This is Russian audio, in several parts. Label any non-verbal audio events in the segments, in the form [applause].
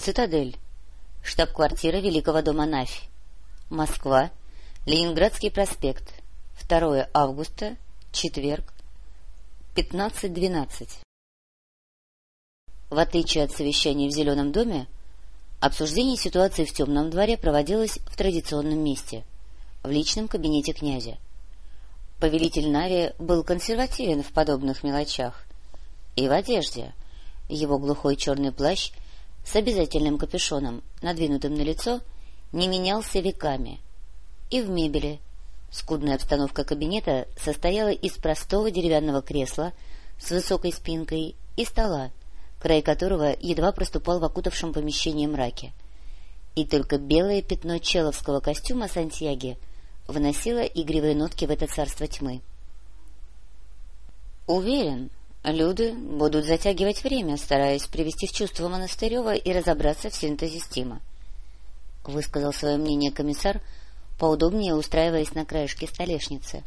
Цитадель. Штаб-квартира Великого дома Нафь. Москва. Ленинградский проспект. 2 августа. Четверг. 15.12. В отличие от совещаний в Зеленом доме, обсуждение ситуации в Темном дворе проводилось в традиционном месте — в личном кабинете князя. Повелитель Нави был консервативен в подобных мелочах. И в одежде. Его глухой черный плащ с обязательным капюшоном, надвинутым на лицо, не менялся веками. И в мебели. Скудная обстановка кабинета состояла из простого деревянного кресла с высокой спинкой и стола, край которого едва проступал в окутавшем помещении мраке. И только белое пятно человского костюма Сантьяги вносило игривые нотки в это царство тьмы. — Уверен, Люди будут затягивать время, стараясь привести в чувство Монастырева и разобраться в синтезе стима. Высказал свое мнение комиссар, поудобнее устраиваясь на краешке столешницы.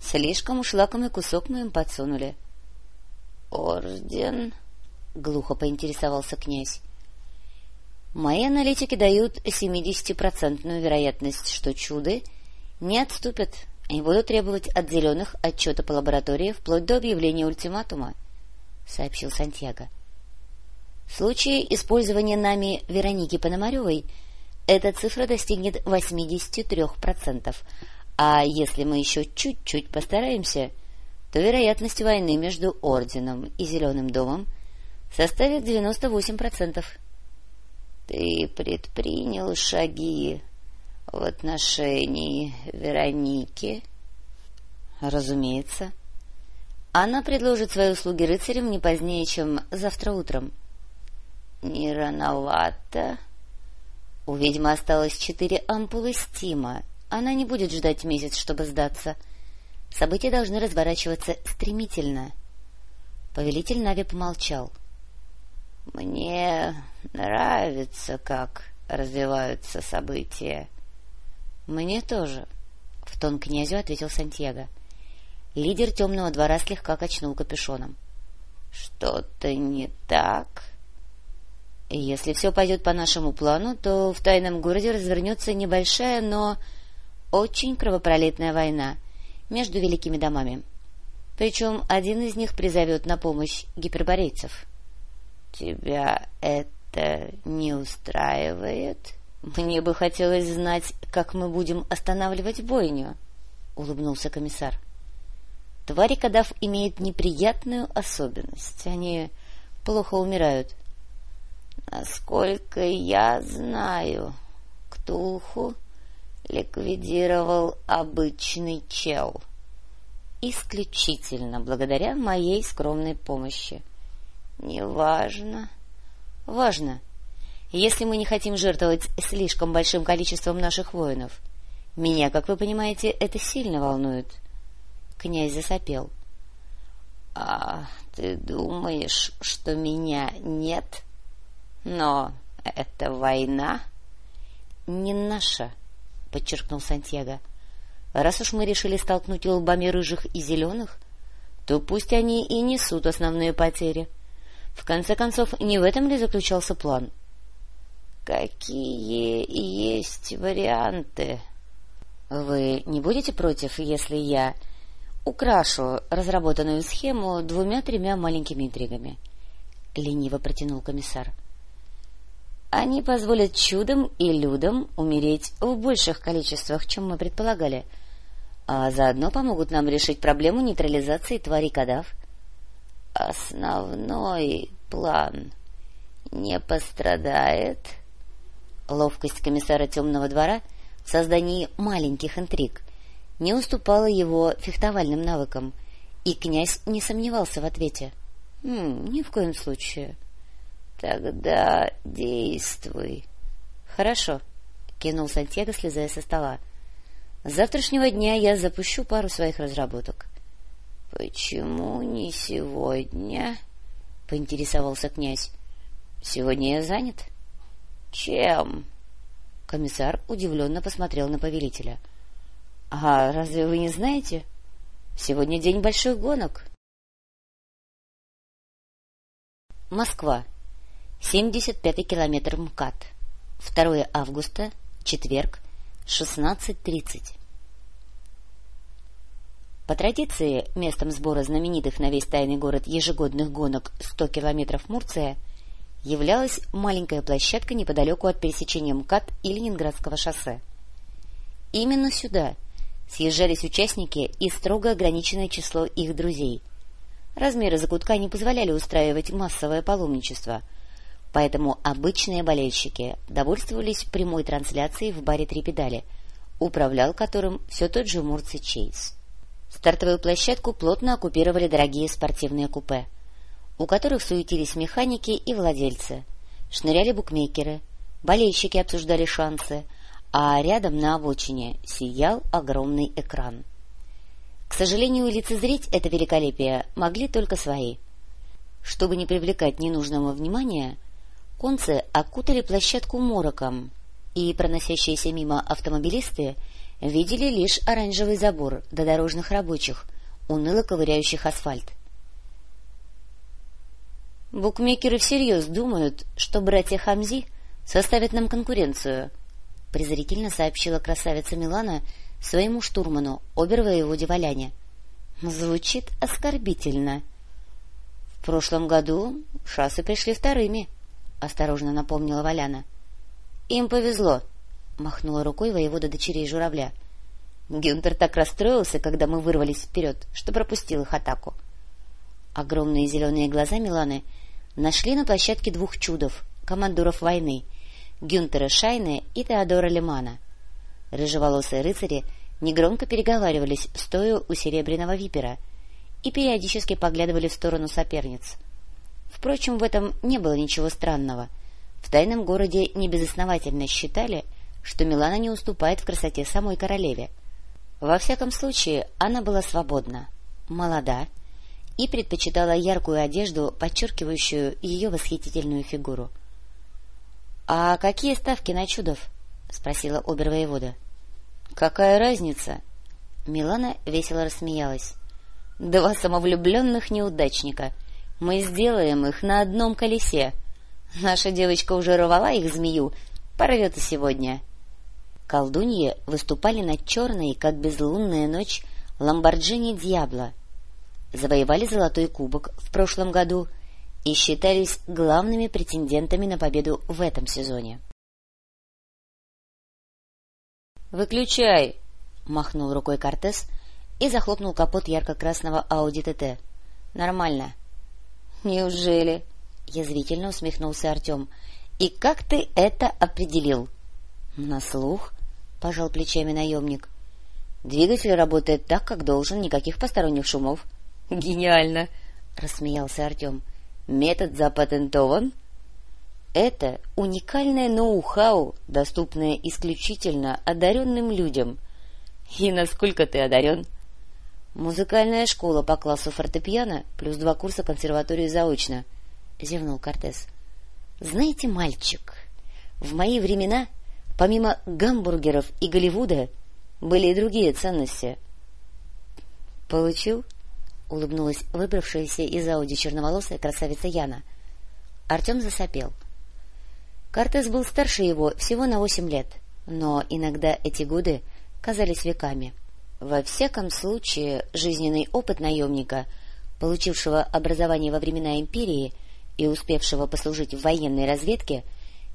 Слишком уж лакомый кусок мы им подсунули. — Орден? — глухо поинтересовался князь. — Мои аналитики дают семидесятипроцентную вероятность, что чуды не отступят и буду требовать от зеленых отчета по лаборатории вплоть до объявления ультиматума, — сообщил Сантьяго. В случае использования нами Вероники Пономаревой эта цифра достигнет 83%, а если мы еще чуть-чуть постараемся, то вероятность войны между Орденом и Зеленым домом составит 98%. — Ты предпринял шаги в отношении Вероники? Разумеется. Она предложит свои услуги рыцарям не позднее, чем завтра утром. Не рановато? У ведьмы осталось четыре ампулы стима. Она не будет ждать месяц, чтобы сдаться. События должны разворачиваться стремительно. Повелитель Нави помолчал. — Мне нравится, как развиваются события. — Мне тоже, — в тон князю ответил Сантьяго. Лидер темного двора слегка качнул капюшоном. — Что-то не так? — Если все пойдет по нашему плану, то в тайном городе развернется небольшая, но очень кровопролитная война между великими домами. Причем один из них призовет на помощь гиперборейцев. — Тебя это не устраивает? —— Мне бы хотелось знать, как мы будем останавливать бойню, — улыбнулся комиссар. — Твари Кадав имеют неприятную особенность. Они плохо умирают. — Насколько я знаю, Ктулху ликвидировал обычный чел. Исключительно благодаря моей скромной помощи. — Неважно. — Важно. — если мы не хотим жертвовать слишком большим количеством наших воинов. Меня, как вы понимаете, это сильно волнует. Князь засопел. — А ты думаешь, что меня нет? Но это война? — Не наша, — подчеркнул Сантьяго. — Раз уж мы решили столкнуть лбами рыжих и зеленых, то пусть они и несут основные потери. В конце концов, не в этом ли заключался план? — Какие есть варианты? Вы не будете против, если я украшу разработанную схему двумя-тремя маленькими интригами? Лениво протянул комиссар. Они позволят чудом и людям умереть в больших количествах, чем мы предполагали, а заодно помогут нам решить проблему нейтрализации тварей кадав. Основной план не пострадает? — Ловкость комиссара темного двора в создании маленьких интриг не уступала его фехтовальным навыкам, и князь не сомневался в ответе. — Ни в коем случае. — Тогда действуй. — Хорошо, — кинул Сантьяго, слезая со стола. — С завтрашнего дня я запущу пару своих разработок. — Почему не сегодня? — поинтересовался князь. — Сегодня я занят. — чем? Комиссар удивленно посмотрел на повелителя. — А разве вы не знаете? Сегодня день больших гонок. Москва. 75-й километр МКАД. 2 августа, четверг, 16.30. По традиции, местом сбора знаменитых на весь тайный город ежегодных гонок 100 километров Мурция являлась маленькая площадка неподалеку от пересечения МКАД и Ленинградского шоссе. Именно сюда съезжались участники и строго ограниченное число их друзей. Размеры закутка не позволяли устраивать массовое паломничество, поэтому обычные болельщики довольствовались прямой трансляцией в баре «Три педали», управлял которым все тот же Мурций Чейз. Стартовую площадку плотно оккупировали дорогие спортивные купе, у которых суетились механики и владельцы, шныряли букмекеры, болельщики обсуждали шансы, а рядом на обочине сиял огромный экран. К сожалению, лицезреть это великолепие могли только свои. Чтобы не привлекать ненужного внимания, концы окутали площадку мороком, и проносящиеся мимо автомобилисты видели лишь оранжевый забор до дорожных рабочих, уныло ковыряющих асфальт. «Букмекеры всерьез думают, что братья Хамзи составят нам конкуренцию», — презрительно сообщила красавица Милана своему штурману, обер-воеводе Валяне. «Звучит оскорбительно». «В прошлом году шассы пришли вторыми», — осторожно напомнила Валяна. «Им повезло», — махнула рукой воевода дочерей журавля. Гюнтер так расстроился, когда мы вырвались вперед, что пропустил их атаку. Огромные зеленые глаза Миланы нашли на площадке двух чудов, командуров войны, Гюнтера Шайне и Теодора Лемана. Рыжеволосые рыцари негромко переговаривались, стоя у серебряного випера, и периодически поглядывали в сторону соперниц. Впрочем, в этом не было ничего странного. В тайном городе небезосновательно считали, что Милана не уступает в красоте самой королеве. Во всяком случае, она была свободна, молода и предпочитала яркую одежду, подчеркивающую ее восхитительную фигуру. — А какие ставки на чудов? — спросила обер-воевода. — Какая разница? Милана весело рассмеялась. — Два самовлюбленных неудачника. Мы сделаем их на одном колесе. Наша девочка уже рвала их змею, порвет и сегодня. Колдуньи выступали над черной, как безлунная ночь, ламборджини Дьябло. Завоевали золотой кубок в прошлом году и считались главными претендентами на победу в этом сезоне. «Выключай!» — махнул рукой Кортес и захлопнул капот ярко-красного Ауди ТТ. «Нормально». «Неужели?» — язвительно усмехнулся Артем. «И как ты это определил?» «На слух», — пожал плечами наемник. «Двигатель работает так, как должен, никаких посторонних шумов». [laughs] «Гениально!» — рассмеялся Артем. «Метод запатентован?» Это уникальное ноу-хау, доступное исключительно одаренным людям. И насколько ты одарен? Музыкальная школа по классу фортепиано плюс два курса консерватории заочно, — зевнул Кортес. — Знаете, мальчик, в мои времена, помимо гамбургеров и Голливуда, были и другие ценности. — Получил? — улыбнулась выбравшаяся из Ауди черноволосая красавица Яна. Артем засопел. — Кортес был старше его всего на восемь лет, но иногда эти годы казались веками. Во всяком случае, жизненный опыт наемника, получившего образование во времена империи и успевшего послужить в военной разведке,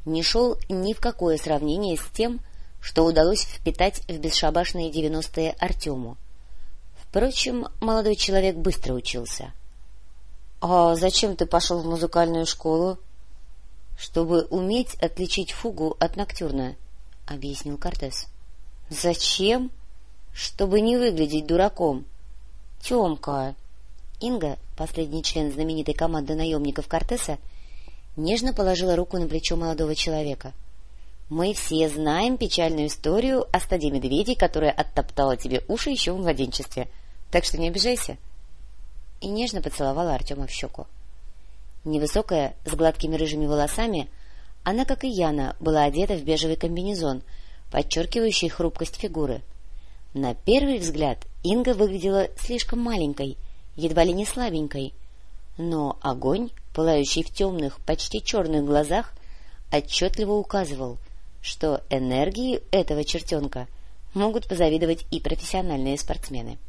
не шел ни в какое сравнение с тем, что удалось впитать в бесшабашные девяностые Артему. Впрочем, молодой человек быстро учился. — А зачем ты пошел в музыкальную школу? чтобы уметь отличить фугу от ноктюрна, — объяснил Кортес. — Зачем? — Чтобы не выглядеть дураком. — Темка! Инга, последний член знаменитой команды наемников Кортеса, нежно положила руку на плечо молодого человека. — Мы все знаем печальную историю о стаде медведей, которая оттоптала тебе уши еще в младенчестве, так что не обижайся. И нежно поцеловала Артема в щеку. — Невысокая, с гладкими рыжими волосами, она, как и Яна, была одета в бежевый комбинезон, подчеркивающий хрупкость фигуры. На первый взгляд Инга выглядела слишком маленькой, едва ли не слабенькой, но огонь, пылающий в темных, почти черных глазах, отчетливо указывал, что энергии этого чертенка могут позавидовать и профессиональные спортсмены.